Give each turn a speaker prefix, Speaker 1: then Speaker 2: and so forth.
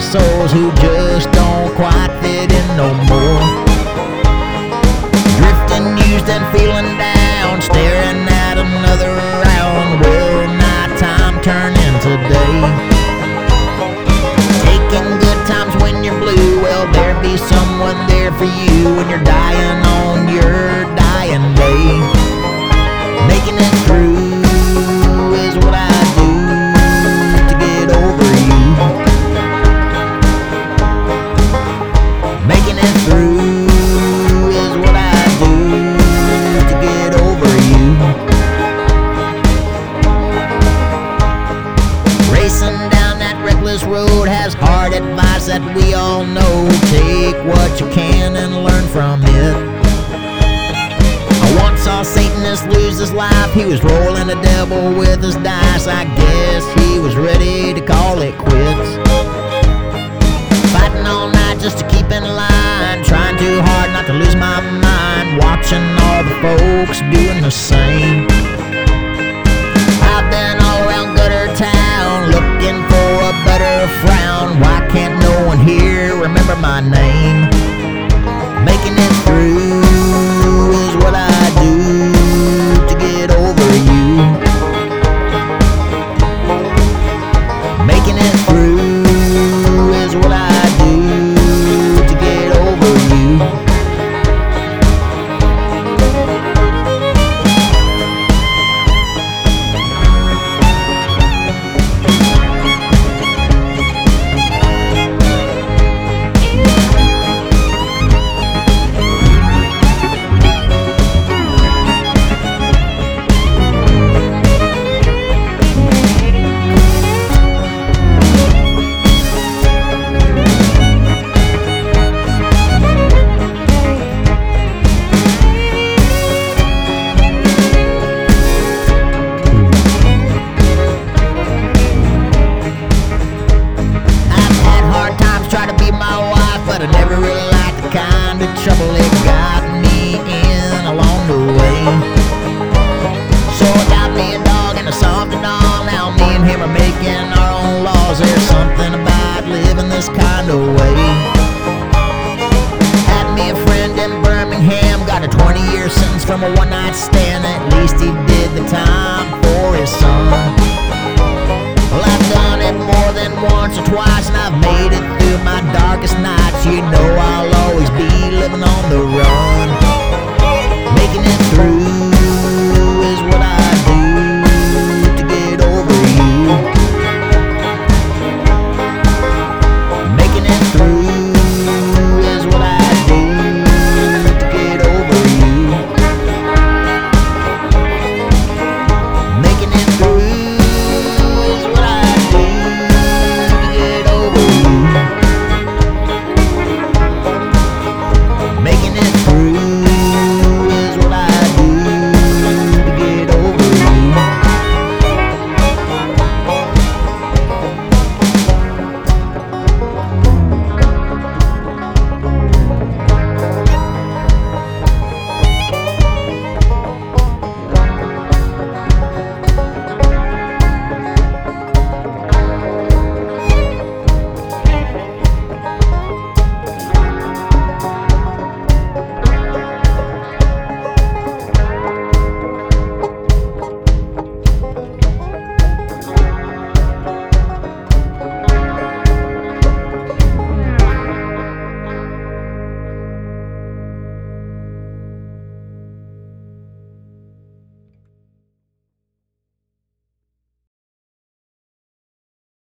Speaker 1: souls who just don't quite fit in no more. Drifting, used, and feeling down, staring at another round. Will night time turn into day? Taking good times when you're blue. Will there be someone there for you when you're dying on your dying day? Making it through hard advice that we all know. Take what you can and learn from it. I once saw Satanist lose his life. He was rolling the devil with his dice. I guess he was ready to call it quits. Fighting all night just to keep in line. Trying too hard not to lose my mind. Watching all the folks doing the same. Something about living this kind of way. Had me a friend in Birmingham, got a 20 year sentence from a one night stand. At least he did the time for his son. Well, I've done it more than once or twice, and I've made it through my darkest night.